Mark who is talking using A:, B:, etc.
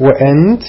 A: were end.